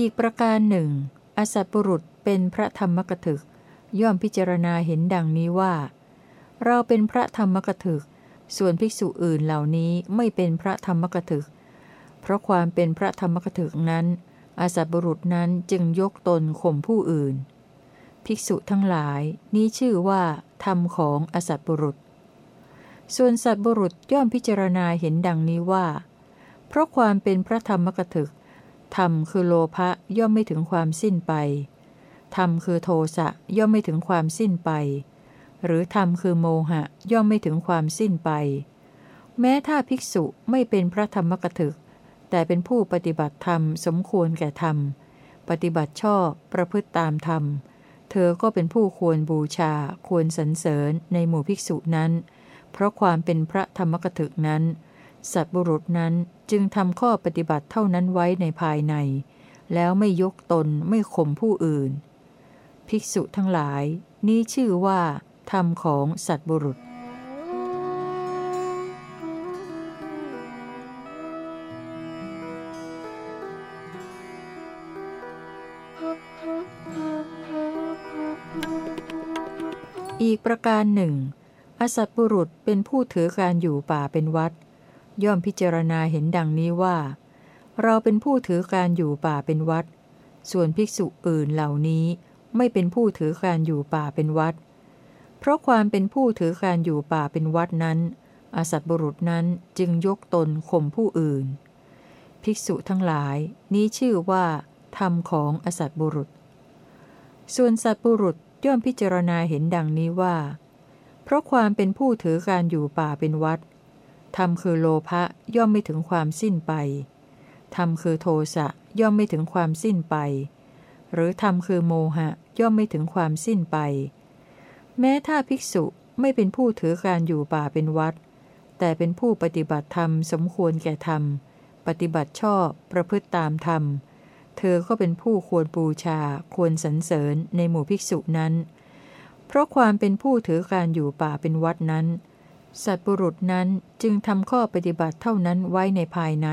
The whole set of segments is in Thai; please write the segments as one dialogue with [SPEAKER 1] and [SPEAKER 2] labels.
[SPEAKER 1] อีกประการหนึ่ง อสัตบุรุษเป็นพระธรรมกถึก ย่อมพิจารณาเห็นดังนี้ว่า เราเป็นพระธรรมกถึก ส่วนภิกษุอื่นเหล่านี้ไม่เป็นพระธรรมกถึก เพราะความเป็นพระธรรมกถึกนั้น อสัตบุรุษนั้นจึงยกตนข่มผู้อื่น ภิกษุทั้งหลายนี้ชื่อว่าธรรมของอสัตบุรุษ ส่วนสัตบุรุษย่อมพิจารณาเห็นดังนี้ว่า เพราะความเป็นพระธรรมกถึก ธรรมคือโลภะย่อมไม่ถึงความสิ้นไป ธรรมคือโทสะย่อมไม่ถึงความสิ้นไป หรือธรรมคือโมหะย่อมไม่ถึงความสิ้นไป แม้ถ้าภิกษุไม่เป็นพระธรรมกถึก แต่เป็นผู้ปฏิบัติธรรมสมควรแก่ธรรม ปฏิบัติชอบประพฤติตามธรรม เธอก็เป็นผู้ควรบูชา ควรสรรเสริญในหมู่ภิกษุนั้น เพราะความเป็นพระธรรมกถึกนั้น สัตบุรุษนั้นจึงทำข้อปฏิบัติเท่านั้นไว้ในภายใน แล้วไม่ยกตนไม่ข่มผู้อื่น ภิกษุทั้งหลาย นี้ชื่อว่า ธรรมของสัตบุรุษ อีกประการหนึ่ง อสัตบุรุษเป็นผู้ถือการอยู่ป่าเป็นวัด ย่อมพิจารณาเห็นดังนี้ว่า เราเป็นผู้ถือการอยู่ป่าเป็นวัด ส่วนภิกษุอื่นเหล่านี้ไม่เป็นผู้ถือการอยู่ป่าเป็นวัด เพราะความเป็นผู้ถือการอยู่ป่าเป็นวัดนั้น อสัตบุรุษนั้นจึงยกตนข่มผู้อื่น ภิกษุทั้งหลายนี้ชื่อว่า ธรรมของอสัตบุรุษ ส่วนสัตบุรุษย่อมพิจารณาเห็นดังนี้ว่า เพราะความเป็นผู้ถือการอยู่ป่าเป็นวัด ธรรมคือโลภะย่อมไม่ถึงความสิ้นไป ธรรมคือโทสะย่อมไม่ถึงความสิ้นไป หรือธรรมคือโมหะย่อมไม่ถึงความสิ้นไป แม้ถ้าภิกษุไม่เป็นผู้ถือการอยู่ป่าเป็นวัด แต่เป็นผู้ปฏิบัติธรรมสมควรแก่ธรรม ปฏิบัติชอบประพฤติตามธรรม เธอก็เป็นผู้ควรบูชา ควรสรรเสริญในหมู่ภิกษุนั้น เพราะความเป็นผู้ถือการอยู่ป่าเป็นวัดนั้น สัตบุรุษนั้นจึงทำข้อปฏิบัติเท่านั้นไว้ในภายใน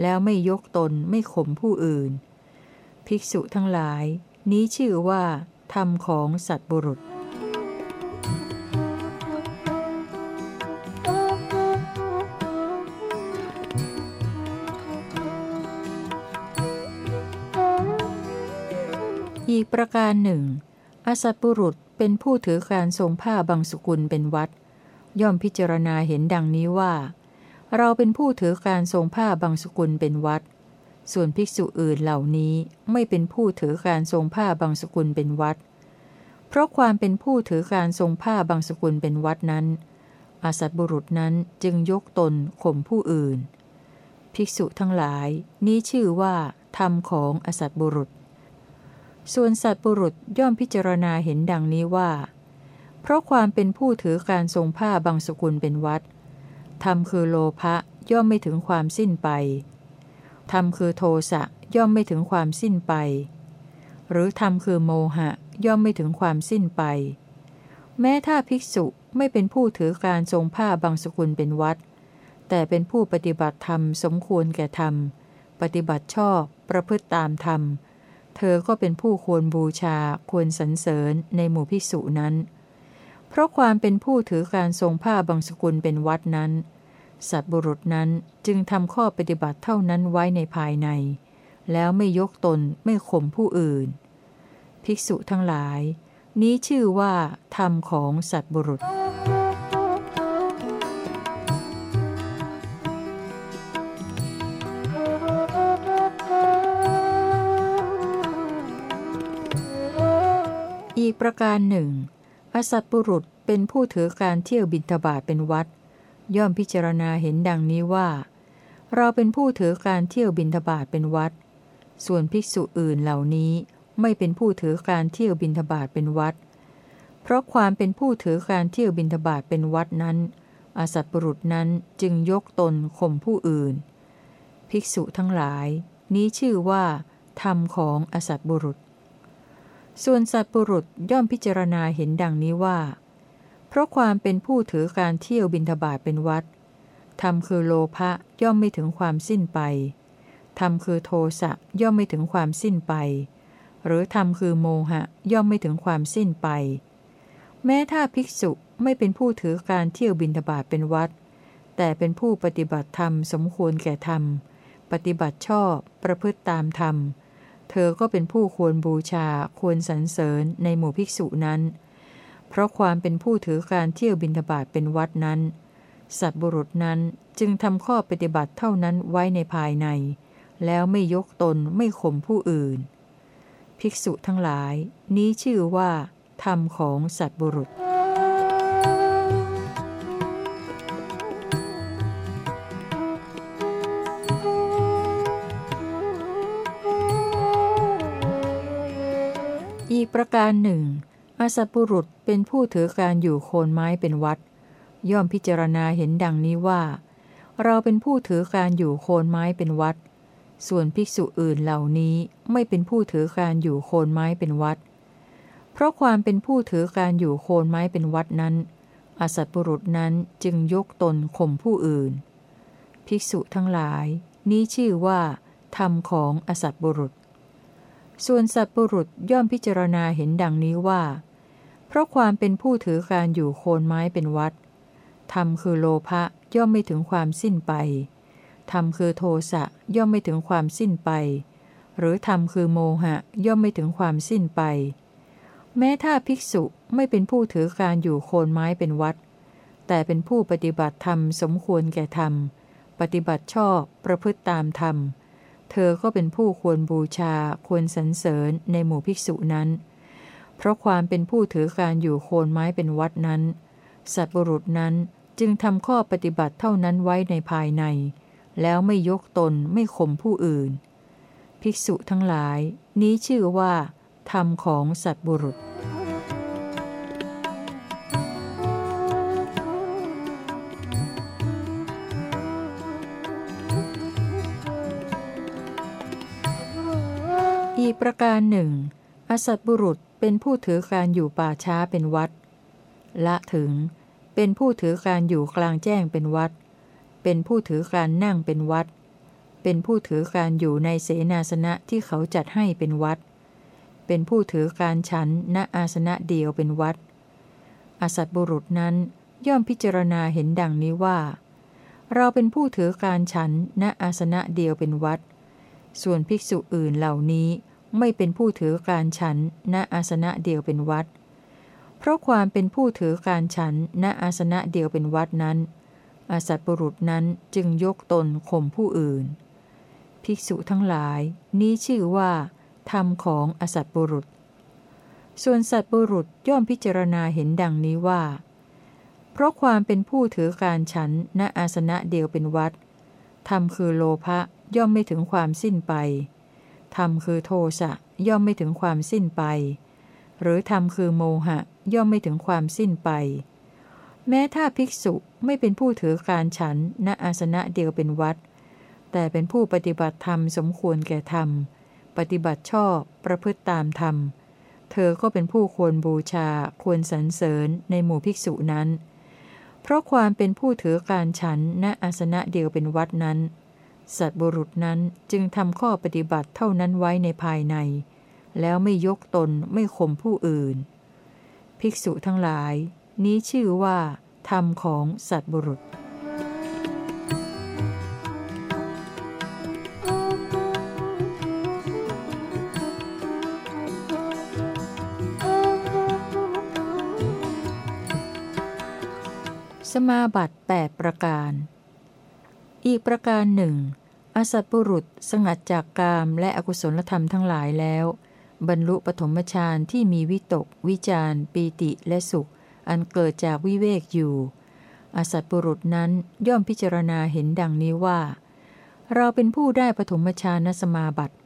[SPEAKER 1] แล้วไม่ยกตนไม่ข่มผู้อื่น ภิกษุทั้งหลาย นี้ชื่อว่าธรรมของสัตบุรุษ อีกประการหนึ่ง อสัตบุรุษเป็นผู้ถือการทรงผ้าบางสกุลเป็นวัด ย่อมพิจารณาเห็นดังนี้ว่า เราเป็นผู้ถือการทรงผ้าบางสกุลเป็นวัด ส่วนภิกษุอื่นเหล่านี้ไม่เป็นผู้ถือการทรงผ้าบางสกุลเป็นวัด เพราะความเป็นผู้ถือการทรงผ้าบางสกุลเป็นวัดนั้น อาสัตบุรุษนั้นจึงยกตนข่มผู้อื่น ภิกษุทั้งหลายนี้ชื่อว่าธรรมของอสัตบุรุษ ส่วนสัตบุรุษย่อมพิจารณาเห็นดังนี้ว่า เพราะความเป็นผู้ถือการทรงผ้าบางสกุลเป็นวัดธรรมคือโลภะย่อมไม่ถึงความสิ้นไปธรรมคือโทสะย่อมไม่ถึงความสิ้นไป หรือธรรมคือโมหะย่อมไม่ถึงความสิ้นไป แม้ถ้าภิกษุไม่เป็นผู้ถือการทรงผ้าบางสกุลเป็นวัด แต่เป็นผู้ปฏิบัติธรรมสมควรแก่ธรรม ปฏิบัติชอบ ประพฤติตามธรรม เธอก็เป็นผู้ควรบูชา ควรสรรเสริญในหมู่ภิกษุนั้น เพราะความเป็นผู้ถือการทรงผ้าบางสกุลเป็นวัดนั้น สัตบุรุษนั้นจึงทำข้อปฏิบัติเท่านั้นไว้ในภายใน แล้วไม่ยกตนไม่ข่มผู้อื่น ภิกษุทั้งหลาย นี้ชื่อว่า ธรรมของสัตบุรุษอีกประการหนึ่ง อสัตบุรุษเป็นผู้ถือการเที่ยวบินทบาทเป็นวัด ย่อมพิจารณาเห็นดังนี้ว่า เราเป็นผู้ถือการเที่ยวบินทบาทเป็นวัด ส่วนภิกษุอื่นเหล่านี้ไม่เป็นผู้ถือการเที่ยวบินทบาทเป็นวัด เพราะความเป็นผู้ถือการเที่ยวบินทบาทเป็นวัดนั้นอสัตบุรุษนั้นจึงยกตนข่มผู้อื่น ภิกษุทั้งหลาย นี้ชื่อว่า ธรรมของอสัตบุรุษ ส่วนสัตบุรุษย่อมพิจารณาเห็นดังนี้ว่า เพราะความเป็นผู้ถือการเที่ยวบินทบาทเป็นวัดธรรมคือโลภะย่อมไม่ถึงความสิ้นไปธรรมคือโทสะย่อมไม่ถึงความสิ้นไป หรือธรรมคือโมหะย่อมไม่ถึงความสิ้นไป แม้ถ้าภิกษุไม่เป็นผู้ถือการเที่ยวบินทบาทเป็นวัด แต่เป็นผู้ปฏิบัติธรรมสมควรแก่ธรรม ปฏิบัติชอบประพฤติตามธรรม เธอก็เป็นผู้ควรบูชา ควรสรรเสริญในหมู่ภิกษุนั้น เพราะความเป็นผู้ถือการเที่ยวบินทบาทเป็นวัดนั้น สัตบุรุษนั้นจึงทำข้อปฏิบัติเท่านั้นไว้ในภายใน แล้วไม่ยกตนไม่ข่มผู้อื่น ภิกษุทั้งหลาย นี้ชื่อว่า ธรรมของสัตบุรุษ อีกประการหนึ่งอาสัตบุรุษเป็นผู้ถือการอยู่โคนไม้เป็นวัด ย่อมพิจารณาเห็นดังนี้ว่า เราเป็นผู้ถือการอยู่โคนไม้เป็นวัด ส่วนภิกษุอื่นเหล่านี้ไม่เป็นผู้ถือการอยู่โคนไม้เป็นวัด เพราะความเป็นผู้ถือการอยู่โคนไม้เป็นวัดนั้นอาสัตบุรุษนั้นจึงยกตนข่มผู้อื่น ภิกษุทั้งหลาย นี้ชื่อว่าธรรมของอสัตบุรุษ ส่วนสัตบุรุษย่อมพิจารณาเห็นดังนี้ว่า เพราะความเป็นผู้ถือการอยู่โคนไม้เป็นวัดธรรมคือโลภะย่อมไม่ถึงความสิ้นไปธรรมคือโทสะย่อมไม่ถึงความสิ้นไป หรือธรรมคือโมหะย่อมไม่ถึงความสิ้นไป แม้ถ้าภิกษุไม่เป็นผู้ถือการอยู่โคนไม้เป็นวัด แต่เป็นผู้ปฏิบัติธรรมสมควรแก่ธรรม ปฏิบัติชอบประพฤติตามธรรม เธอก็เป็นผู้ควรบูชา ควรสรรเสริญในหมู่ภิกษุนั้น เพราะความเป็นผู้ถือการอยู่โคนไม้เป็นวัดนั้น สัตว์บุรุษนั้นจึงทำข้อปฏิบัติเท่านั้นไว้ในภายใน แล้วไม่ยกตนไม่ข่มผู้อื่น ภิกษุทั้งหลาย นี้ชื่อว่า ธรรมของสัตว์บุรุษ กประการหนึ่ง อสัตบุรุษเป็นผู้ถือการอยู่ป่าช้าเป็นวัด ละถึง เป็นผู้ถือการอยู่กลางแจ้งเป็นวัด เป็นผู้ถือการนั่งเป็นวัด เป็นผู้ถือการอยู่ในเสนาสนะที่เขาจัดให้เป็นวัด เป็นผู้ถือการฉันณอาสนะเดียวเป็นวัด อสัตบุรุษนั้นย่อมพิจารณาเห็นดังนี้ว่า เราเป็นผู้ถือการฉันณอาสนะเดียวเป็นวัด ส่วนภิกษุอื่นเหล่านี้ ไม่เป็นผู้ถือการฉันณอาสนะเดียวเป็นวัด เพราะความเป็นผู้ถือการฉันณอาสนะเดียวเป็นวัดนั้น อาสัตบุรุษนั้นจึงยกตนข่มผู้อื่น ภิกษุทั้งหลาย นี้ชื่อว่า ธรรมของอสัตบุรุษ ส่วนสัตบุรุษย่อมพิจารณาเห็นดังนี้ว่า เพราะความเป็นผู้ถือการฉันณอาสนะเดียวเป็นวัดธรรมคือโลภะย่อมไม่ถึงความสิ้นไป ธรรมคือโทสะย่อมไม่ถึงความสิ้นไป หรือธรรมคือโมหะ ย่อมไม่ถึงความสิ้นไป แม้ถ้าภิกษุไม่เป็นผู้ถือการฉันณอาสนะเดียวเป็นวัด แต่เป็นผู้ปฏิบัติธรรมสมควรแก่ธรรม ปฏิบัติชอบประพฤติตามธรรม เธอก็เป็นผู้ควรบูชาควรสรรเสริญในหมู่ภิกษุนั้น เพราะความเป็นผู้ถือการฉันณอาสนะเดียวเป็นวัดนั้น สัตบุรุษนั้นจึงทำข้อปฏิบัติเท่านั้นไว้ในภายใน แล้วไม่ยกตนไม่ข่มผู้อื่น ภิกษุทั้งหลาย นี้ชื่อว่า ธรรมของสัตบุรุษสมาบัติ 8 ประการ อีกประการหนึ่ง อสัตบุรุษสงัดจากกามและอกุศลธรรมทั้งหลายแล้ว บรรลุปฐมฌานที่มีวิตก วิจารปีติและสุข อันเกิดจากวิเวกอยู่ อสัตบุรุษนั้นย่อมพิจารณาเห็นดังนี้ว่า เราเป็นผู้ได้ปฐมฌานสมาบัติ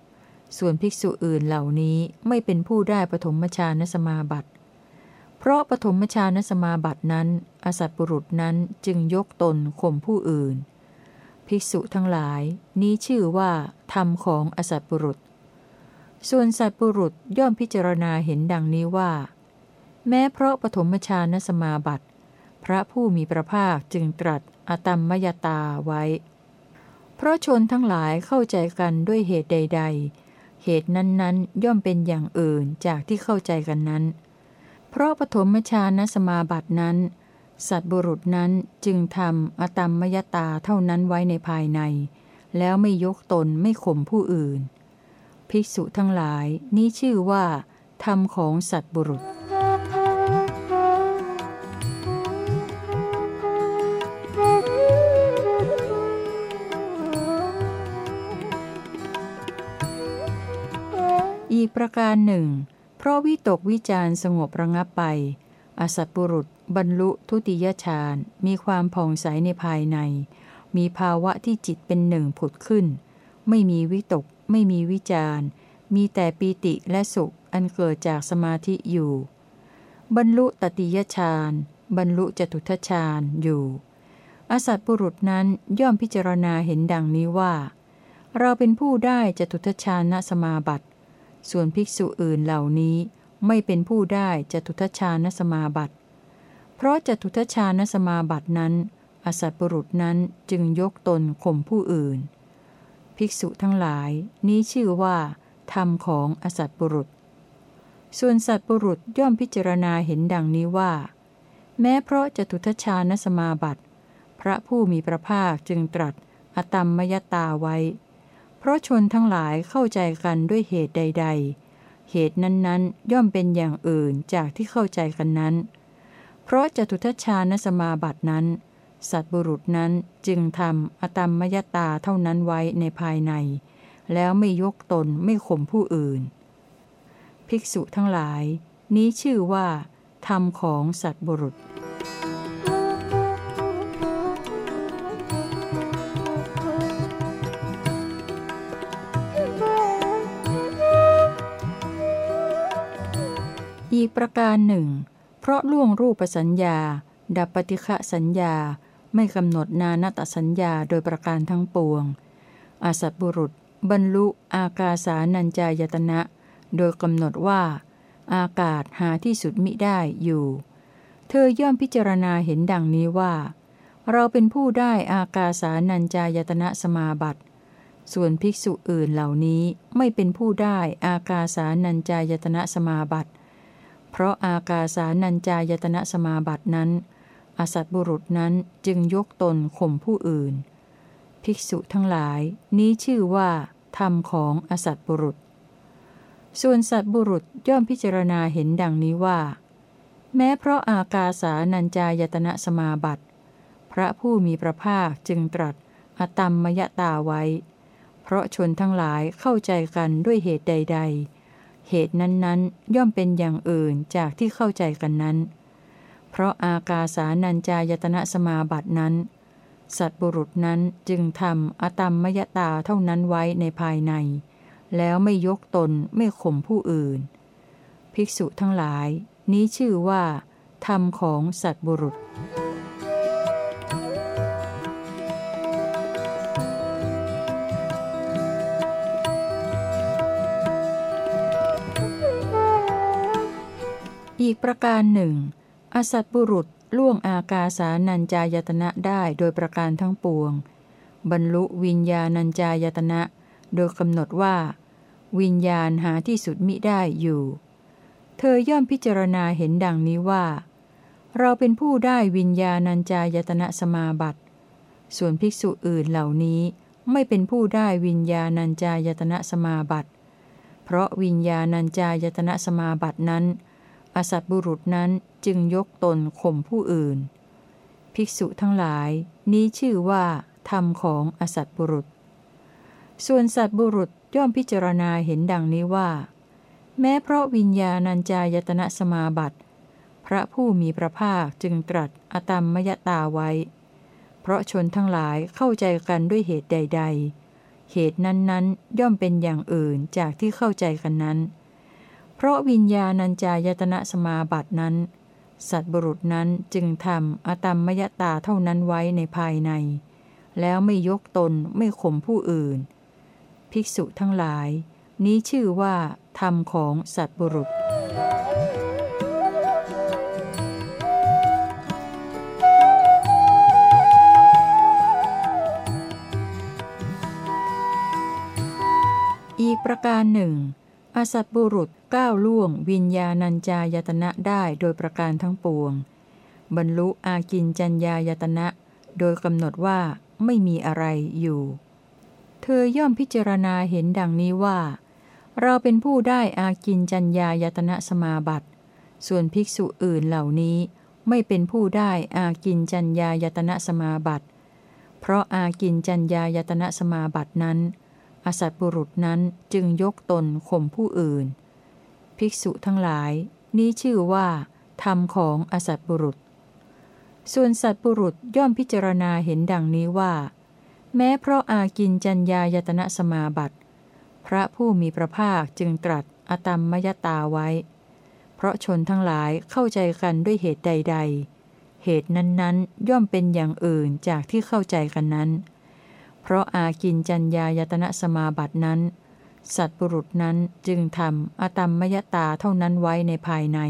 [SPEAKER 1] ส่วนภิกษุอื่นเหล่านี้ไม่เป็นผู้ได้ปฐมฌานสมาบัติเพราะปฐมฌานสมาบัตินั้น อสัตบุรุษนั้นจึงยกตนข่มผู้อื่น ภิกษุทั้งหลาย นี้ชื่อว่า ธรรมของอสัตบุรุษ ส่วนสัตบุรุษย่อมพิจารณาเห็นดังนี้ว่า แม้เพราะปฐมฌานสมาบัติ พระผู้มีพระภาคจึงตรัสอตัมมยตาไว้ เพราะชนทั้งหลายเข้าใจกันด้วยเหตุใด ๆ เหตุนั้นๆ ย่อมเป็นอย่างอื่นจากที่เข้าใจกันนั้น เพราะปฐมฌานสมาบัตินั้น สัตบุรุษนั้นจึงทำอตมมยตาเท่านั้นไว้ในภายใน แล้วไม่ยกตนไม่ข่มผู้อื่น ภิกษุทั้งหลายนี้ชื่อว่าธรรมของสัตบุรุษ อีกประการหนึ่ง เพราะวิตกวิจารสงบระงับไป อสัตบุรุษ บรรลุทุติยฌานมีความผ่องใสในภายใน มีภาวะที่จิตเป็นหนึ่งผุดขึ้น ไม่มีวิตก ไม่มีวิจารมีแต่ปีติและสุขอันเกิดจากสมาธิอยู่ บรรลุตติยฌานบรรลุจตุทฌานอยู่ อสัตบุรุษนั้นย่อมพิจารณาเห็นดังนี้ว่า เราเป็นผู้ได้จตุทฌานสมาบัติ ส่วนภิกษุอื่นเหล่านี้ไม่เป็นผู้ได้จตุทชานสมาบัติ เพราะจตุทชานสมาบัตินั้น อสัตบุรุษนั้นจึงยกตนข่มผู้อื่น ภิกษุทั้งหลายนี้ชื่อว่า ธรรมของอสัตบุรุษ ส่วนสัตบุรุษย่อมพิจารณาเห็นดังนี้ว่า แม้เพราะจตุทชานสมาบัติ พระผู้มีพระภาคจึงตรัสอตัมมยตาไว้ เพราะชนทั้งหลายเข้าใจกันด้วยเหตุใด ๆ เหตุนั้นๆ ย่อมเป็นอย่างอื่นจากที่เข้าใจกันนั้น เพราะจตุทัชฌานสมาบัตินั้น สัตบุรุษนั้นจึงทำอตมมยตาเท่านั้นไว้ในภายใน แล้วไม่ยกตนไม่ข่มผู้อื่น ภิกษุทั้งหลาย นี้ชื่อว่า ธรรมของสัตบุรุษอีกประการหนึ่ง ราะล่วงรูปสัญญา ดับปฏิฆะสัญญา ไม่กำหนดนานตสัญญาโดยประการทั้งปวง อาสัตบุรุษ บรรลุอากาสานัญจายตนะ โดยกำหนดว่า อากาศหาที่สุดมิได้อยู่ เธอย่อมพิจารณาเห็นดังนี้ว่า เราเป็นผู้ได้อากาสานัญจายตนะสมาบัติส่วนภิกษุอื่นเหล่านี้ไม่เป็นผู้ได้อากาสานัญจายตนะสมาบัติ เพราะอากาสานัญจายตนะสมาบัตินั้น อสัตบุรุษนั้นจึงยกตนข่มผู้อื่น ภิกษุทั้งหลายนี้ชื่อว่าธรรมของอสัตบุรุษ ส่วนสัตบุรุษย่อมพิจารณาเห็นดังนี้ว่า แม้เพราะอากาสานัญจายตนะสมาบัติ พระผู้มีพระภาคจึงตรัสอตัมมยตาไว้ เพราะชนทั้งหลายเข้าใจกันด้วยเหตุใด ๆ เหตุนั้นๆ ย่อมเป็นอย่างอื่นจากที่เข้าใจกันนั้น เพราะอากาสานัญจายตนะสมาบัตินั้น สัตบุรุษนั้นจึงทำอตมมยตาเท่านั้นไว้ในภายใน แล้วไม่ยกตนไม่ข่มผู้อื่น ภิกษุทั้งหลาย นี้ชื่อว่าธรรมของสัตบุรุษ อีกประการหนึ่ง อสัตบุรุษล่วงอากาสานัญจายตนะได้โดยประการทั้งปวง บรรลุวิญญาณัญจายตนะ โดยกำหนดว่า วิญญาณหาที่สุดมิได้อยู่ เธอย่อมพิจารณาเห็นดังนี้ว่า เราเป็นผู้ได้วิญญาณัญจายตนะสมาบัติ ส่วนภิกษุอื่นเหล่านี้ไม่เป็นผู้ได้วิญญาณัญจายตนะสมาบัติ เพราะวิญญาณัญจายตนะสมาบัตินั้น อสัตบุรุษนั้นจึงยกตนข่มผู้อื่น ภิกษุทั้งหลาย นี้ชื่อว่า ธรรมของอสัตบุรุษ ส่วนสัตบุรุษย่อมพิจารณาเห็นดังนี้ว่า แม้เพราะวิญญาณัญจายตนะสมาบัติ พระผู้มีพระภาคจึงตรัสอตมมยตาไว้ เพราะชนทั้งหลายเข้าใจกันด้วยเหตุใด ๆ เหตุนั้นๆ ย่อมเป็นอย่างอื่นจากที่เข้าใจกันนั้น เพราะวิญญาณัญจายตนะสมาบัตินั้น สัตบุรุษนั้นจึงทำอตัมมยตาเท่านั้นไว้ในภายใน แล้วไม่ยกตนไม่ข่มผู้อื่น ภิกษุทั้งหลาย นี้ชื่อว่า ธรรมของสัตบุรุษ
[SPEAKER 2] อีก
[SPEAKER 1] ประการหนึ่ง อสัตบุรุษก้าวล่วง วิญญาณัญจายตนะได้โดยประการทั้งปวง บรรลุอากินจัญญายตนะ โดยกำหนดว่าไม่มีอะไรอยู่ เธอย่อมพิจารณาเห็นดังนี้ว่า เราเป็นผู้ได้อากินจัญญายตนะสมาบัติ ส่วนภิกษุอื่นเหล่านี้ไม่เป็นผู้ได้อากินจัญญายตนะสมาบัติ เพราะอากินจัญญายตนะสมาบัตินั้น อสัตบุรุษนั้นจึงยกตนข่มผู้อื่น ภิกษุทั้งหลาย นี้ชื่อว่า ธรรมของอสัตบุรุษ ส่วนสัตบุรุษย่อมพิจารณาเห็นดังนี้ว่า แม้เพราะอากินจัญญายตนะสมาบัติ พระผู้มีพระภาคจึงตรัสอตัมมยตาไว้ เพราะชนทั้งหลายเข้าใจกันด้วยเหตุใด ๆ เหตุนั้นๆย่อมเป็นอย่างอื่นจากที่เข้าใจกันนั้น เพราะอากินจัญญายตนะสมาบัตินั้น สัตบุรุษนั้นจึงทำอตมมยตาเท่านั้นไว้ในภายใน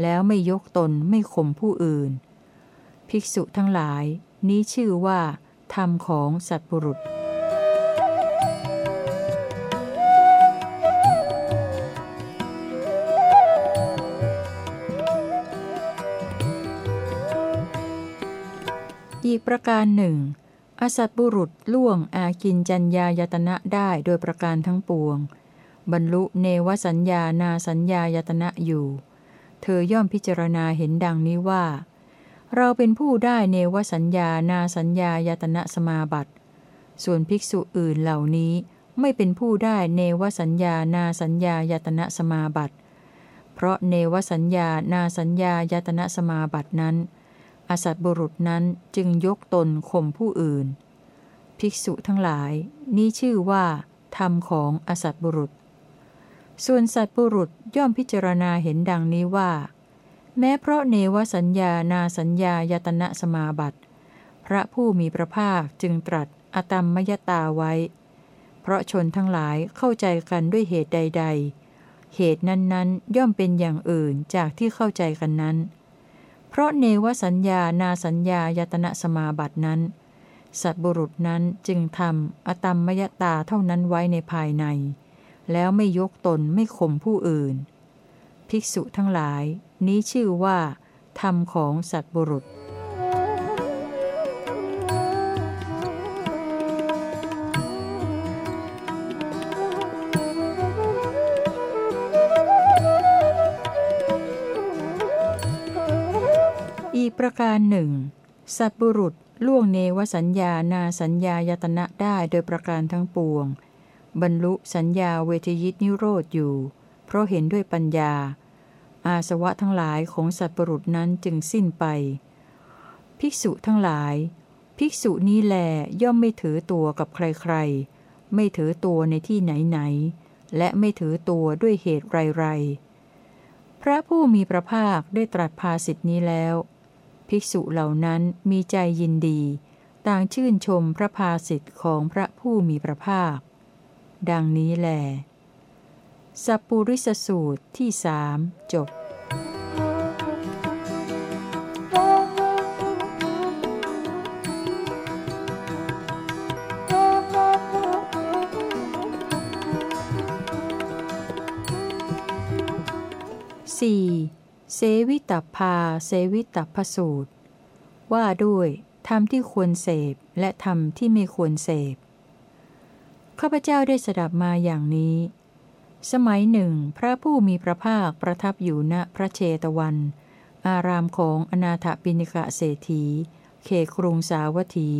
[SPEAKER 1] แล้วไม่ยกตนไม่ข่มผู้อื่น ภิกษุทั้งหลาย นี้ชื่อว่า ธรรมของสัตบุรุษอีกประการหนึ่ง อสัตบุรุษล่วงอากินจัญญายตนะได้โดยประการทั้งปวง บรรลุเนวสัญญานาสัญญายตนะอยู่ เธอย่อมพิจารณาเห็นดังนี้ว่า เราเป็นผู้ได้เนวสัญญานาสัญญายตนะสมาบัติส่วนภิกษุอื่นเหล่านี้ไม่เป็นผู้ได้เนวสัญญานาสัญญายตนะสมาบัติ เพราะเนวสัญญานาสัญญายตนะสมาบัตินั้น อสัตบุรุษนั้นจึงยกตนข่มผู้อื่น ภิกษุทั้งหลาย นี้ชื่อว่า ธรรมของอสัตบุรุษ ส่วนสัตบุรุษย่อมพิจารณาเห็นดังนี้ว่า แม้เพราะเนวสัญญานาสัญญายตนะสมาบัติ พระผู้มีพระภาคจึงตรัสอตมมยตาไว้ เพราะชนทั้งหลายเข้าใจกันด้วยเหตุใด ๆ เหตุนั้นๆ ย่อมเป็นอย่างอื่นจากที่เข้าใจกันนั้น ราะเนวสัญญานาสัญญายตนะสมาบัตินั้น สัตบุรุษนั้นจึงทำอตมมยตาเท่านั้นไว้ในภายใน แล้วไม่ยกตนไม่ข่มผู้อื่น ภิกษุทั้งหลาย นี้ชื่อว่า ธรรมของสัตบุรุษ ประการหนึ่งสัตบุรุษล่วงเนวสัญญานาสัญญายตนะได้โดยประการทั้งปวง บรรลุสัญญาเวทยิตนิโรธอยู่ เพราะเห็นด้วยปัญญา อาสวะทั้งหลายของสัตบุรุษนั้นจึงสิ้นไป ภิกษุทั้งหลาย ภิกษุนี้แลย่อมไม่ถือตัวกับใครๆ ไม่ถือตัวในที่ไหนๆ และไม่ถือตัวด้วยเหตุไรๆ พระผู้มีพระภาคได้ตรัสภาสิทธินี้แล้ว ภิกษุเหล่านั้นมีใจยินดี ต่างชื่นชมพระภาสิทธิ์ของพระผู้มีพระภาค ดังนี้แหลสัปปุริสสูตรที่สามจบ เสวิตพาเสวิตพสูตร ว่าด้วยธรรมที่ควรเสพและธรรมที่ไม่ควรเสพข้าพเจ้าได้สดับมาอย่างนี้ สมัยหนึ่ง พระผู้มีพระภาคประทับอยู่ณพระเชตวัน อารามของอนาถปิณิกะเศรษฐี เขครุงสาวัตถี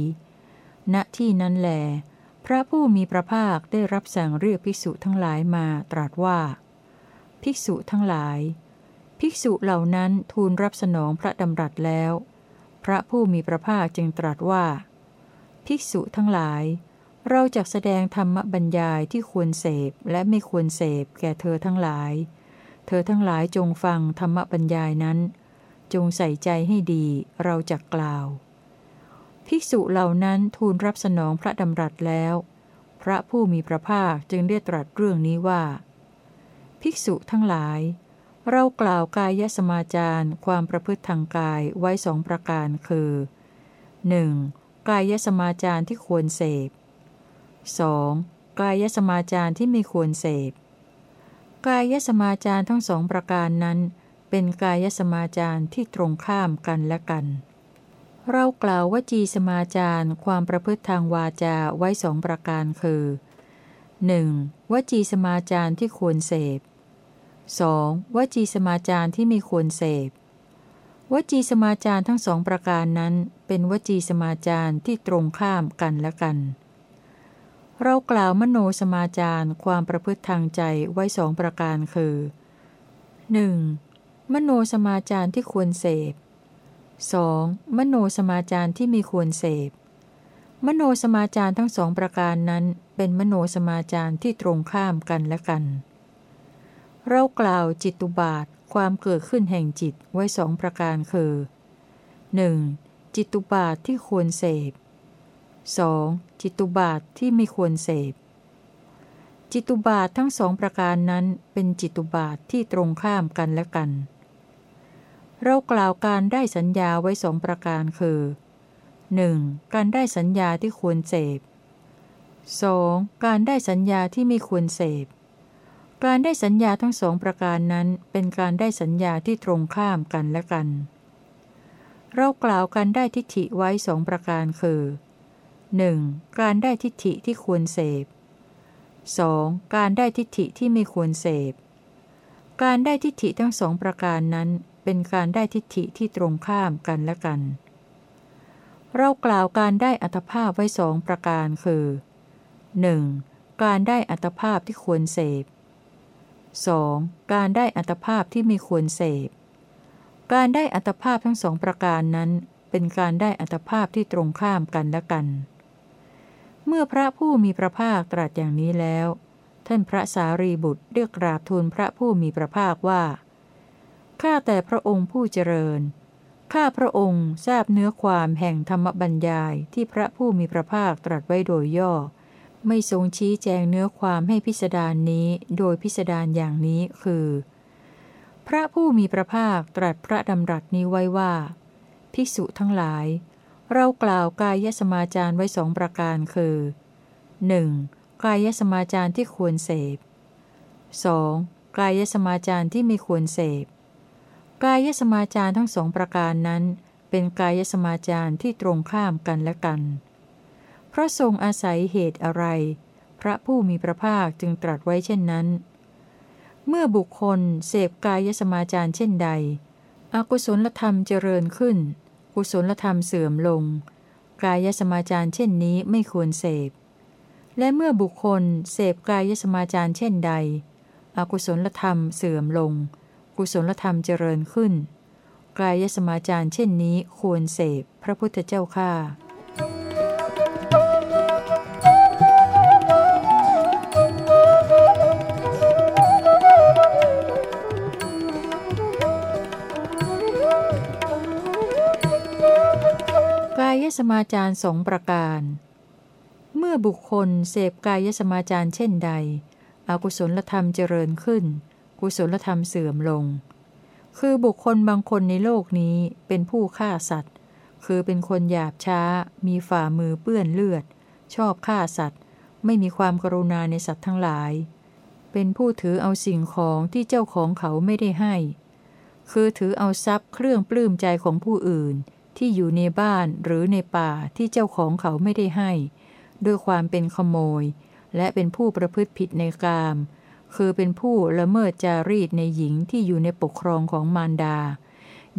[SPEAKER 1] ณที่นั้นแหลพระผู้มีพระภาคได้รับสั่งเรียกภิกษุทั้งหลายมาตรัสว่า ภิกษุทั้งหลาย ภิกษุเหล่านั้นทูลรับสนองพระดำรัสแล้ว พระผู้มีพระภาคจึงตรัสว่า ภิกษุทั้งหลาย เราจะแสดงธรรมบัญญายที่ควรเสพและไม่ควรเสพแก่เธอทั้งหลาย เธอทั้งหลายจงฟังธรรมบัญญายนั้น จงใส่ใจให้ดีเราจะกล่าว ภิกษุเหล่านั้นทูลรับสนองพระดำรัสแล้ว พระผู้มีพระภาคจึงได้ตรัสเรื่องนี้ว่า ภิกษุทั้งหลาย เรากล่าวกายสมาจารความประพฤติทางกายไว้สองประการคือ 1. กายสมาจารที่ควรเสพ 2. กายสมาจารที่ไม่ควรเสพ กายสมาจารทั้งสองประการนั้น เป็นกายสมาจารที่ตรงข้ามกันและกัน เรากล่าววจีสมาจารความประพฤติทางวาจาไว้สองประการคือ 1. วจีสมาจารที่ควรเสพ 2. วจีสมาจารที่ไม่ควรเสพ วจีสมาจารทั้งสองประการนั้น เป็นวจีสมาจารที่ตรงข้ามกันและกัน เรากล่าวมโนสมาจารความประพฤติทางใจไว้สองประการคือ 1. มโนสมาจารที่ควรเสพ 2. มโนสมาจารที่ไม่ควรเสพ มโนสมาจารทั้งสองประการนั้น เป็นมโนสมาจารที่ตรงข้ามกันและกัน เรากล่าวจิตตุบาทความเกิดขึ้นแห่งจิตไว้สองประการคือ 1. จิตตุบาทที่ควรเสพ 2. จิตตุบาทที่ไม่ควรเสพ จิตตุบาททั้งสองประการนั้นเป็นจิตตุบาทที่ตรงข้ามกันและกัน เรากล่าวการได้สัญญาไว้สองประการคือ 1. การได้สัญญาที่ควรเสพ 2. การได้สัญญาที่ไม่ควรเสพ การได้สัญญาทั้งสองประการนั้นเป็นการได้สัญญาที่ตรงข้ามกันและกัน เรากล่าวการได้ทิฏฐิไว้สองประการคือ 1. การได้ทิฏฐิที่ควรเสพ 2. การได้ทิฏฐิที่ไม่ควรเสพ การได้ทิฏฐิทั้งสองประการนั้นเป็นการได้ทิฏฐิที่ตรงข้ามกันและกัน เรากล่าวการได้อัตภาพไว้สองประการคือ 1. การได้อัตภาพที่ควรเสพ 2. การได้อัตภาพที่มีควรเสพ การได้อัตภาพทั้งสองประการนั้น เป็นการได้อัตภาพที่ตรงข้ามกันและกัน เมื่อพระผู้มีพระภาคตรัสอย่างนี้แล้ว ท่านพระสารีบุตรเรียกราบทูลพระผู้มีพระภาคว่า ข้าแต่พระองค์ผู้เจริญ ข้าพระองค์ทราบเนื้อความแห่งธรรมบัญญายที่พระผู้มีพระภาคตรัสไว้โดยย่อ ไม่ทรงชี้แจงเนื้อความให้พิสดารนนี้โดยพิสดารอย่างนี้คือ พระผู้มีพระภาคตรัสพระดำรัสนี้ไว้ว่า ภิกษุทั้งหลาย เรากล่าวกายสมาจารไว้สองประการคือ 1. กายสมาจารที่ควรเสพ 2. กายสมาจารที่ไม่ควรเสพ กายสมาจารทั้งสองประการนั้น เป็นกายสมาจารที่ตรงข้ามกันและกัน ระทรงอาศัยเหตุอะไร พระผู้มีพระภาคจึงตรัสไว้เช่นนั้น เมื่อบุคคลเสพกายสมาจารเช่นใด อกุศลธรรมเจริญขึ้น กุศลธรรมเสื่อมลง กายสมาจารเช่นนี้ไม่ควรเสพ และเมื่อบุคคลเสพกายสมาจารเช่นใด อกุศลธรรมเสื่อมลง กุศลธรรมเจริญขึ้น กายสมาจารเช่นนี้ควรเสพ พระพุทธเจ้าข้า สมาจารสองประการ เมื่อบุคคลเสพกายสมาจารเช่นใด อกุศลธรรมเจริญขึ้น กุศลธรรมเสื่อมลง คือบุคคลบางคนในโลกนี้เป็นผู้ฆ่าสัตว์ คือเป็นคนหยาบช้า มีฝ่ามือเปื้อนเลือด ชอบฆ่าสัตว์ ไม่มีความกรุณาในสัตว์ทั้งหลาย เป็นผู้ถือเอาสิ่งของที่เจ้าของเขาไม่ได้ให้ คือถือเอาทรัพย์เครื่องปลื้มใจของผู้อื่น ที่อยู่ในบ้านหรือในป่าที่เจ้าของเขาไม่ได้ให้ ด้วยความเป็นขโมย และเป็นผู้ประพฤติผิดในกาม คือเป็นผู้ละเมิดจารีตในหญิงที่อยู่ในปกครองของมารดา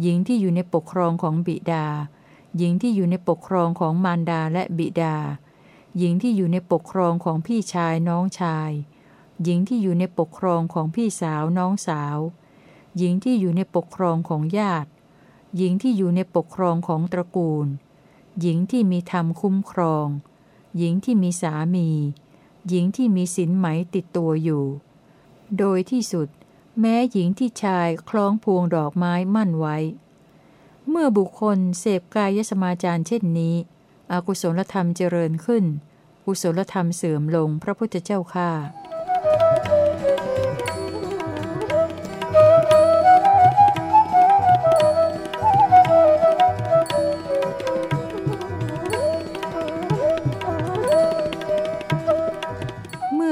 [SPEAKER 1] หญิงที่อยู่ในปกครองของบิดา หญิงที่อยู่ในปกครองของมารดาและบิดา หญิงที่อยู่ในปกครองของพี่ชายน้องชาย หญิงที่อยู่ในปกครองของพี่สาวน้องสาว หญิงที่อยู่ในปกครองของญาติ หญิงที่อยู่ในปกครองของตระกูล หญิงที่มีธรรมคุ้มครอง หญิงที่มีสามี หญิงที่มีสินไหมติดตัวอยู่ โดยที่สุด แม้หญิงที่ชายคล้องพวงดอกไม้มั่นไว้ เมื่อบุคคลเสพกายสมาจารเช่นนี้อกุศลธรรมเจริญขึ้น กุศลธรรมเสื่อมลงพระพุทธเจ้าค่า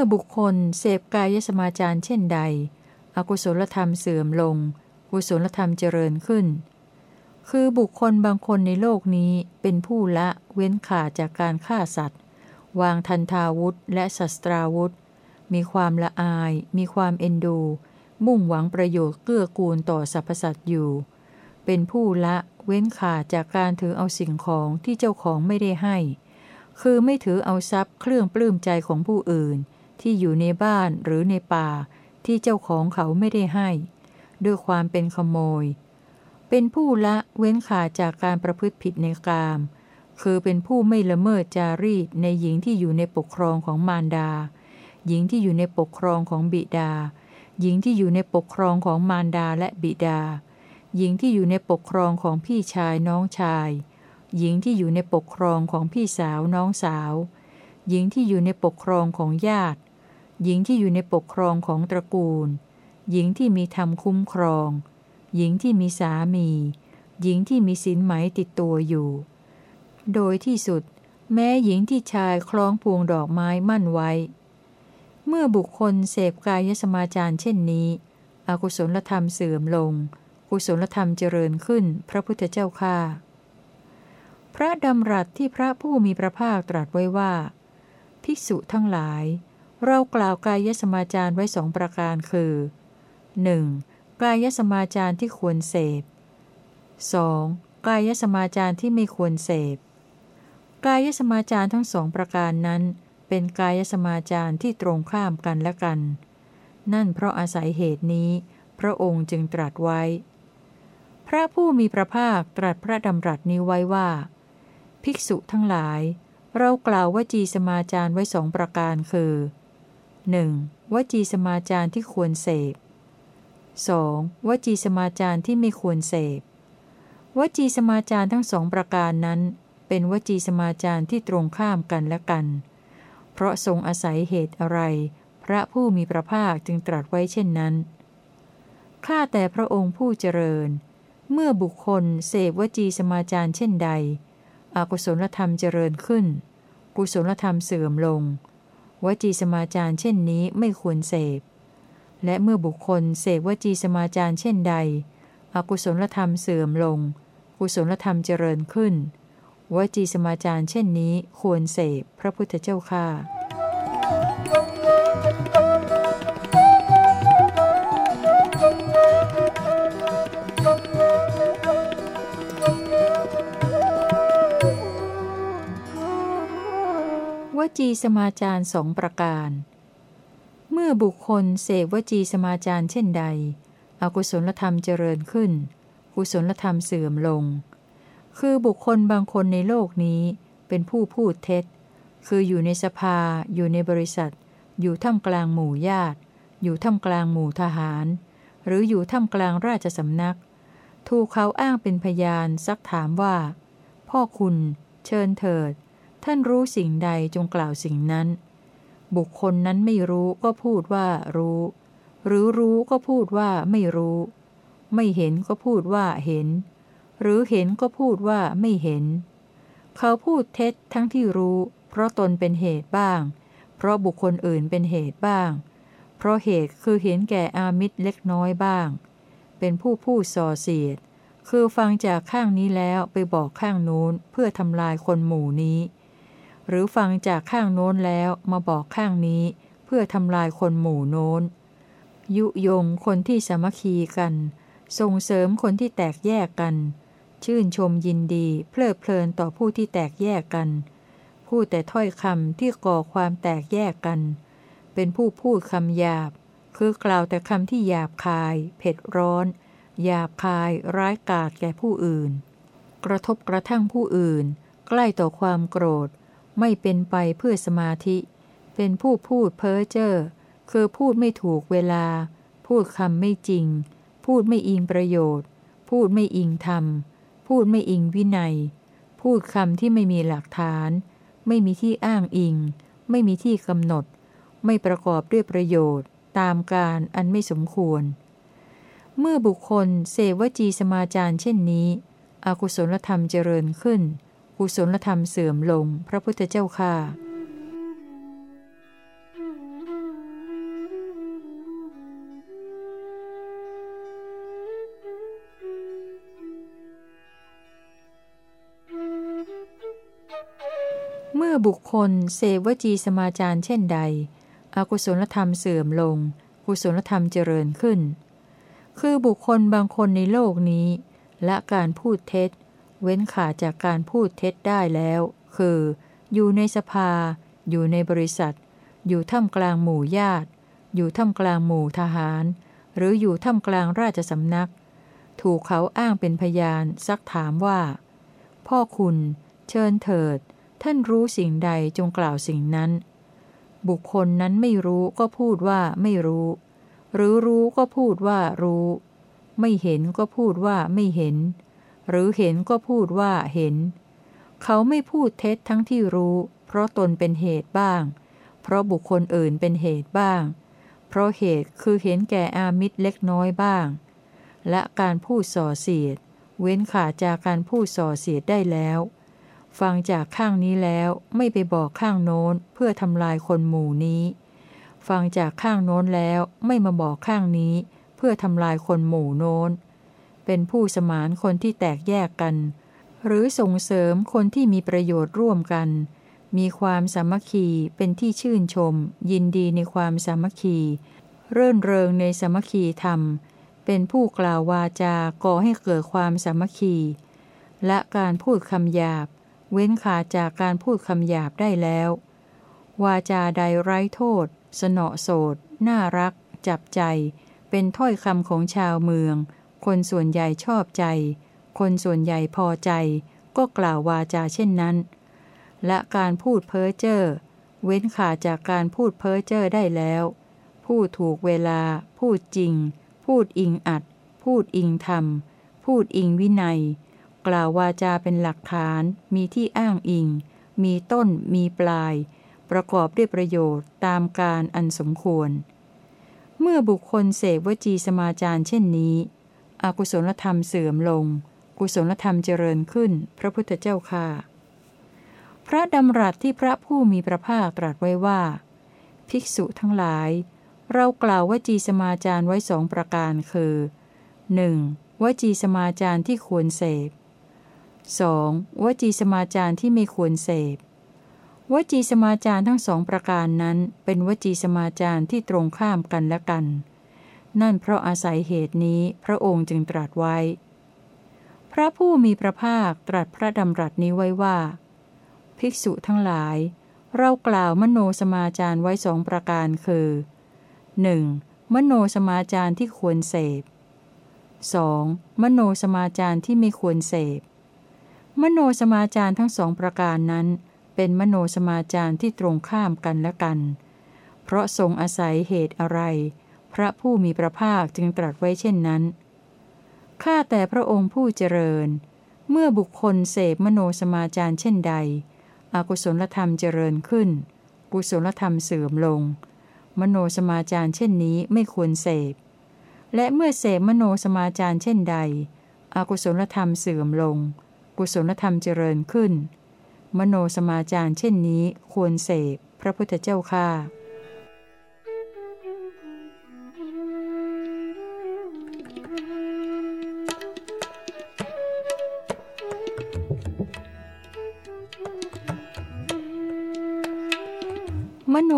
[SPEAKER 1] มื่อบุคคลเสพกายสมาจารเช่นใด อกุศลธรรมเสื่อมลง กุศลธรรมเจริญขึ้น คือบุคคลบางคนในโลกนี้เป็นผู้ละเว้นขาดจากการฆ่าสัตว์ วางทันทาวุธและศัตราวุธ มีความละอาย มีความเอ็นดู มุ่งหวังประโยชน์เกื้อกูลต่อสรรพสัตว์อยู่ เป็นผู้ละเว้นขาดจากการถือเอาสิ่งของที่เจ้าของไม่ได้ให้ คือไม่ถือเอาทรัพย์เครื่องปลื้มใจของผู้อื่น ที่อยู่ในบ้านหรือในป่า ที่เจ้าของเขาไม่ได้ให้ ด้วยความเป็นขโมย เป็นผู้ละเว้นขาดจากการประพฤติผิดในกาม คือเป็นผู้ไม่ละเมิดจารีตในหญิงที่อยู่ในปกครองของมารดา หญิงที่อยู่ในปกครองของบิดา หญิงที่อยู่ในปกครองของมารดาและบิดา หญิงที่อยู่ในปกครองของพี่ชายน้องชาย หญิงที่อยู่ในปกครองของพี่สาวน้องสาวหญิงที่อยู่ในปกครองของญาติ หญิงที่อยู่ในปกครองของตระกูล หญิงที่มีธรรมคุ้มครอง หญิงที่มีสามี หญิงที่มีสินไหมติดตัวอยู่ โดยที่สุด แม้หญิงที่ชายคล้องพวงดอกไม้มั่นไว้ เมื่อบุคคลเสพกายสมาจารเช่นนี้อกุศลธรรมเสื่อมลง กุศลธรรมเจริญขึ้นพระพุทธเจ้าค่าพระดำรัสที่พระผู้มีพระภาคตรัสไว้ว่า ภิกษุทั้งหลาย เรากล่าวกายสมาจารไว้สองประการคือ 1. กายสมาจารที่ควรเสพ 2. กายสมาจารที่ไม่ควรเสพ กายสมาจารทั้งสองประการนั้น เป็นกายสมาจารที่ตรงข้ามกันและกัน นั่นเพราะอาศัยเหตุนี้ พระองค์จึงตรัสไว้ พระผู้มีพระภาคตรัสพระดำรัสนี้ไว้ว่า ภิกษุทั้งหลาย เรากล่าวว่าจีสมาจารไว้สองประการคือ 1. วจีสมาจารที่ควรเสพ 2. วจีสมาจารที่ไม่ควรเสพ วจีสมาจารทั้งสองประการนั้น เป็นวจีสมาจารที่ตรงข้ามกันและกัน เพราะทรงอาศัยเหตุอะไร พระผู้มีพระภาคจึงตรัสไว้เช่นนั้น ข้าแต่พระองค์ผู้เจริญ เมื่อบุคคลเสพวจีสมาจารเช่นใด อกุศลธรรมเจริญขึ้น กุศลธรรมเสื่อมลง วจีสมาจารเช่นนี้ไม่ควรเสพ และเมื่อบุคคลเสพวจีสมาจารเช่นใด อกุศลธรรมเสื่อมลง กุศลธรรมเจริญขึ้น วจีสมาจารเช่นนี้ควรเสพพระพุทธเจ้าค่า จีสมาจารสองประการ เมื่อบุคคลเสวจีสมาจารเช่นใด อกุศลธรรมเจริญขึ้น กุศลธรรมเสื่อมลง คือบุคคลบางคนในโลกนี้เป็นผู้พูดเท็จ คืออยู่ในสภา อยู่ในบริษัท อยู่ท่ามกลางหมู่ญาติ อยู่ท่ามกลางหมู่ทหาร หรืออยู่ท่ามกลางราชสำนัก ถูกเขาอ้างเป็นพยานซักถามว่า พ่อคุณ เชิญเถิด ท่านรู้สิ่งใดจงกล่าวสิ่งนั้น บุคคลนั้นไม่รู้ก็พูดว่ารู้ หรือรู้ก็พูดว่าไม่รู้ ไม่เห็นก็พูดว่าเห็น หรือเห็นก็พูดว่าไม่เห็น เขาพูดเท็จทั้งที่รู้ เพราะตนเป็นเหตุบ้าง เพราะบุคคลอื่นเป็นเหตุบ้าง เพราะเหตุคือเห็นแก่อามิตรเล็กน้อยบ้าง เป็นผู้พูดส่อเสียด คือฟังจากข้างนี้แล้วไปบอกข้างนู้นเพื่อทำลายคนหมู่นี้ หรือฟังจากข้างโน้นแล้วมาบอกข้างนี้ เพื่อทำลายคนหมู่โน้น ยุยงคนที่สามัคคีกัน ส่งเสริมคนที่แตกแยกกัน ชื่นชมยินดี เพลิดเพลินต่อผู้ที่แตกแยกกัน พูดแต่ถ้อยคำที่ก่อความแตกแยกกัน เป็นผู้พูดคำหยาบ คือกล่าวแต่คำที่หยาบคาย เผ็ดร้อนหยาบคายร้ายกาจแก่ผู้อื่น กระทบกระทั่งผู้อื่น ใกล้ต่อความโกรธ ไม่เป็นไปเพื่อสมาธิ เป็นผู้พูดเพ้อเจ้อคือพูดไม่ถูกเวลา พูดคำไม่จริง พูดไม่อิงประโยชน์ พูดไม่อิงธรรม พูดไม่อิงวินัย พูดคำที่ไม่มีหลักฐาน ไม่มีที่อ้างอิง ไม่มีที่กำหนด ไม่ประกอบด้วยประโยชน์ ตามการอันไม่สมควร เมื่อบุคคลเสวจีสมาจารเช่นนี้ อกุศลธรรมเจริญขึ้น กุศลธรรมเสื่อมลง พระพุทธเจ้าค่าเมื่อบุคคลเสวจีสมาจารเช่นใด อกุศลธรรมเสื่อมลง กุศลธรรมเจริญขึ้น คือบุคคลบางคนในโลกนี้ และการพูดเท็จ เว้นขาดจากการพูดเท็จได้แล้ว คือ อยู่ในสภา อยู่ในบริษัท อยู่ท่ามกลางหมู่ญาติ อยู่ท่ามกลางหมู่ทหาร หรืออยู่ท่ามกลางราชสำนัก ถูกเขาอ้างเป็นพยานซักถามว่า พ่อคุณ เชิญเถิด ท่านรู้สิ่งใดจงกล่าวสิ่งนั้น บุคคลนั้นไม่รู้ก็พูดว่าไม่รู้ หรือรู้ก็พูดว่ารู้ ไม่เห็นก็พูดว่าไม่เห็น หรือเห็นก็พูดว่าเห็น เขาไม่พูดเท็จทั้งที่รู้ เพราะตนเป็นเหตุบ้าง เพราะบุคคลอื่นเป็นเหตุบ้าง เพราะเหตุคือเห็นแก่อามิตรเล็กน้อยบ้าง และการพูดส่อเสียด เว้นขาดจากการพูดส่อเสียดได้แล้ว ฟังจากข้างนี้แล้วไม่ไปบอกข้างโน้นเพื่อทำลายคนหมู่นี้ ฟังจากข้างโน้นแล้วไม่มาบอกข้างนี้ เพื่อทำลายคนหมู่โน้น เป็นผู้สมานคนที่แตกแยกกัน หรือส่งเสริมคนที่มีประโยชน์ร่วมกัน มีความสามัคคีเป็นที่ชื่นชม ยินดีในความสามัคคี เรื่นเริงในสามัคคีธรรม เป็นผู้กล่าววาจาก่อให้เกิดความสามัคคี และการพูดคำหยาบ เว้นขาดจากการพูดคำหยาบได้แล้ว วาจาใดไร้โทษ สนอโสดน่ารัก จับใจเป็นถ้อยคำของชาวเมือง คนส่วนใหญ่ชอบใจ คนส่วนใหญ่พอใจ ก็กล่าววาจาเช่นนั้น และการพูดเพ้อเจ้อเว้นขาดจากการพูดเพ้อเจ้อได้แล้ว พูดถูกเวลา พูดจริง พูดอิงอัด พูดอิงธรรม พูดอิงวินัย กล่าววาจาเป็นหลักฐาน มีที่อ้างอิง มีต้น มีปลาย ประกอบด้วยประโยชน์ตามการอันสมควร เมื่อบุคคลเสกวจีสมาจารเช่นนี้ อกุศลธรรมเสื่อมลง กุศลธรรมเจริญขึ้น พระพุทธเจ้าค่ะ พระดำรัสที่พระผู้มีพระภาคตรัสไว้ว่า ภิกษุทั้งหลาย เรากล่าววจีสมาจารไว้สองประการคือ 1. วจีสมาจารที่ควรเสพ 2. วจีสมาจารที่ไม่ควรเสพ วจีสมาจารทั้งสองประการนั้น เป็นวจีสมาจารที่ตรงข้ามกันและกัน นั่นเพราะอาศัยเหตุนี้พระองค์จึงตรัสไว้ พระผู้มีพระภาคตรัสพระดำรัสนี้ไว้ว่า ภิกษุทั้งหลาย เรากล่าวมโนสมาจารไว้สองประการคือ 1. มโนสมาจารที่ควรเสพ 2. มโนสมาจารที่ไม่ควรเสพ มโนสมาจารทั้งสองประการนั้น เป็นมโนสมาจารที่ตรงข้ามกันและกัน เพราะทรงอาศัยเหตุอะไร พระผู้มีพระภาคจึงตรัสไว้เช่นนั้น ข้าแต่พระองค์ผู้เจริญ เมื่อบุคคลเสพมโนสมาจารเช่นใด อกุศลธรรมเจริญขึ้น กุศลธรรมเสื่อมลง มโนสมาจารเช่นนี้ไม่ควรเสพ และเมื่อเสพมโนสมาจารเช่นใด อกุศลธรรมเสื่อมลง กุศลธรรมเจริญขึ้น มโนสมาจารเช่นนี้ควรเสพ พระพุทธเจ้าค่า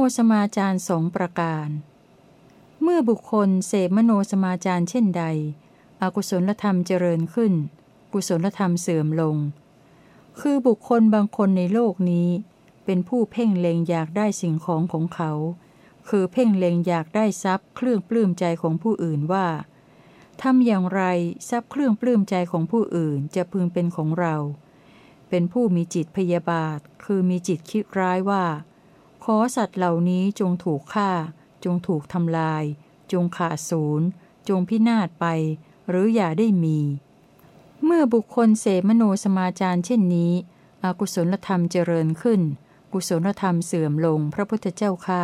[SPEAKER 1] โนสมาจารสองประการ เมื่อบุคคลเสพมโนสมาจารเช่นใด อกุศลธรรมเจริญขึ้น กุศลธรรมเสื่อมลง คือบุคคลบางคนในโลกนี้ เป็นผู้เพ่งเล็งอยากได้สิ่งของของเขา คือเพ่งเล็งอยากได้ทรัพย์เครื่องปลื้มใจของผู้อื่นว่าทำอย่างไรทรัพย์เครื่องปลื้มใจของผู้อื่นจะพึงเป็นของเรา เป็นผู้มีจิตพยาบาท คือมีจิตคิดร้ายว่า ขอสัตว์เหล่านี้จงถูกฆ่า จงถูกทำลาย จงขาดศูนย์จงพินาศไป หรืออย่าได้มี เมื่อบุคคลเสมโนสมาจารเช่นนี้ อกุศลธรรมเจริญขึ้น กุศลธรรมเสื่อมลงพระพุทธเจ้าค่า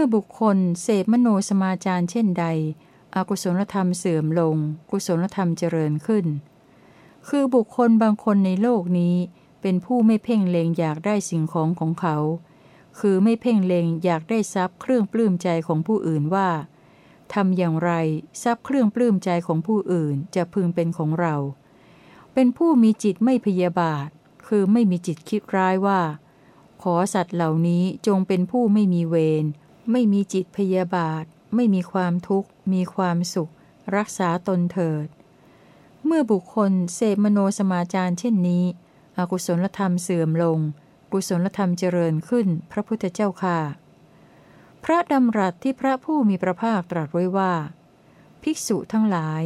[SPEAKER 1] มื่อบุคคลเสพมโนสมาจารเช่นใด อกุศลธรรมเสื่อมลง กุศลธรรมเจริญขึ้น คือบุคคลบางคนในโลกนี้ เป็นผู้ไม่เพ่งเลงอยากได้สิ่งของของเขา คือไม่เพ่งเลงอยากได้ทรัพย์เครื่องปลื้มใจของผู้อื่นว่าทำอย่างไรทรัพย์เครื่องปลื้มใจของผู้อื่นจะพึงเป็นของเรา เป็นผู้มีจิตไม่พยาบาท คือไม่มีจิตคิดร้ายว่า ขอสัตว์เหล่านี้จงเป็นผู้ไม่มีเวร ไม่มีจิตพยาบาท ไม่มีความทุกข์ มีความสุข รักษาตนเถิด เมื่อบุคคลเสพมโนสมาจารเช่นนี้ อกุศลธรรมเสื่อมลง กุศลธรรมเจริญขึ้น พระพุทธเจ้าค่ะ พระดำรัสที่พระผู้มีพระภาคตรัสไว้ว่า ภิกษุทั้งหลาย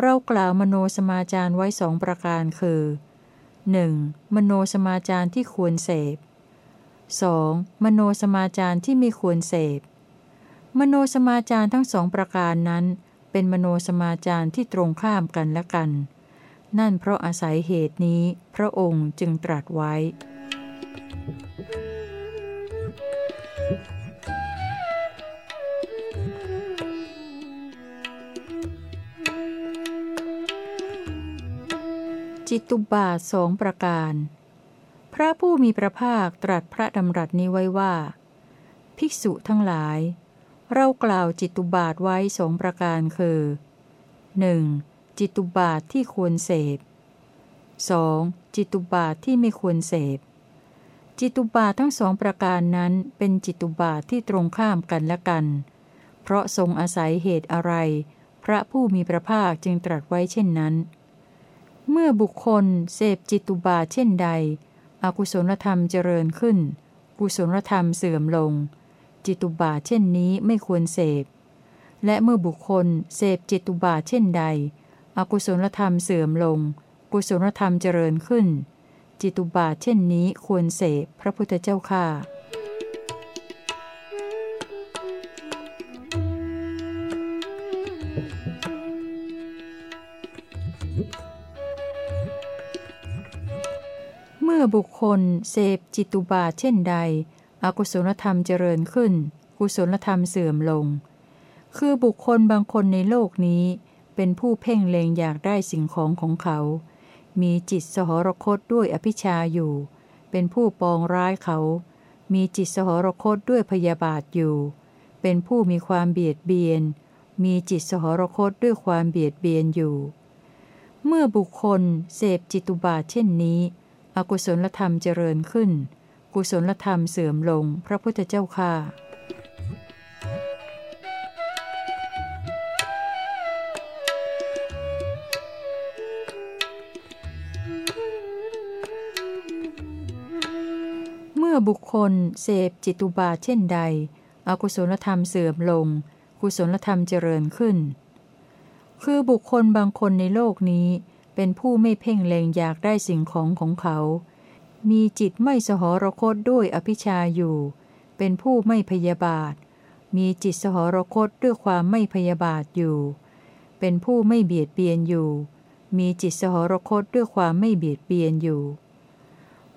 [SPEAKER 1] เรากล่าวมโนสมาจารไว้สองประการคือ 1. มโนสมาจารที่ควรเสพ 2. มโนสมาจารที่ไม่ควรเสพ มโนสมาจารทั้งสองประการนั้น เป็นมโนสมาจารที่ตรงข้ามกันและกัน นั่นเพราะอาศัยเหตุนี้พระองค์จึงตรัสไว้ จิตุบาทสองประการ ระผู้มีพระภาคตรัสพระดำรัสนี้ไว้ว่า ภิกษุทั้งหลาย เรากล่าวจิตุบาทไว้สองประการคือ 1. จิตุบาทที่ควรเสพ 2. จิตุบาทที่ไม่ควรเสพ จิตุบาททั้งสองประการนั้นเป็นจิตุบาทที่ตรงข้ามกันและกัน เพราะทรงอาศัยเหตุอะไร พระผู้มีพระภาคจึงตรัสไว้เช่นนั้น เมื่อบุคคลเสพจิตุบาเช่นใด อกุศลธรรมเจริญขึ้น กุศลธรรมเสื่อมลง จิตุบาเช่นนี้ไม่ควรเสพ และเมื่อบุคคลเสพจิตุบาเช่นใด อกุศลธรรมเสื่อมลง กุศลธรรมเจริญขึ้น จิตุบาเช่นนี้ควรเสพพระพุทธเจ้าค่า มื่อบุคคลเสพจิตุบาทเช่นใด อกุศลธรรมเจริญขึ้น กุศลธรรมเสื่อมลง คือบุคคลบางคนในโลกนี้ เป็นผู้เพ่งเล็งอยากได้สิ่งของของเขา มีจิตสหรคตด้วยอภิชาอยู่ เป็นผู้ปองร้ายเขา มีจิตสหรคตด้วยพยาบาทอยู่ เป็นผู้มีความเบียดเบียน มีจิตสหรคตด้วยความเบียดเบียนอยู่ เมื่อบุคคลเสพจิตุบาทเช่นนี้ อกุศลธรรมเจริญขึ้น กุศลธรรมเสื่อมลง พระพุทธเจ้าค่าเมื่อบุคคลเสพจิตุบาเช่นใด อกุศลธรรมเสื่อมลง กุศลธรรมเจริญขึ้น คือบุคคลบางคนในโลกนี้ เป็นผู้ไม่เพ่งเล็งอยากได้สิ่งของของเขา มีจิตไม่สหรคตด้วยอภิชาอยู่ เป็นผู้ไม่พยาบาท มีจิตสหรคตด้วยความไม่พยาบาทอยู่ เป็นผู้ไม่เบียดเบียนอยู่ มีจิตสหรคตด้วยความไม่เบียดเบียนอยู่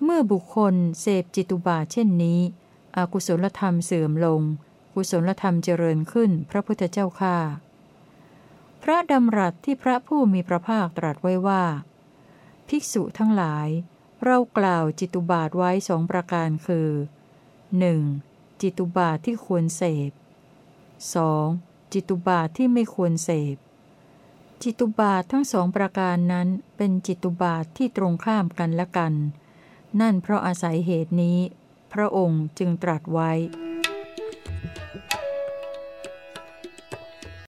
[SPEAKER 1] เมื่อบุคคลเสพจิตุบาทเช่นนี้ อกุศลธรรมเสื่อมลง กุศลธรรมเจริญขึ้นพระพุทธเจ้าค่า พระดำรัสที่พระผู้มีพระภาคตรัสไว้ว่า ภิกษุทั้งหลาย เรากล่าวจิตุบาทไว้สองประการคือ 1. จิตุบาทที่ควรเสพ 2. จิตุบาทที่ไม่ควรเสพ จิตุบาททั้งสองประการนั้นเป็นจิตุบาทที่ตรงข้ามกันและกัน นั่นเพราะอาศัยเหตุนี้ พระองค์จึงตรัสไว้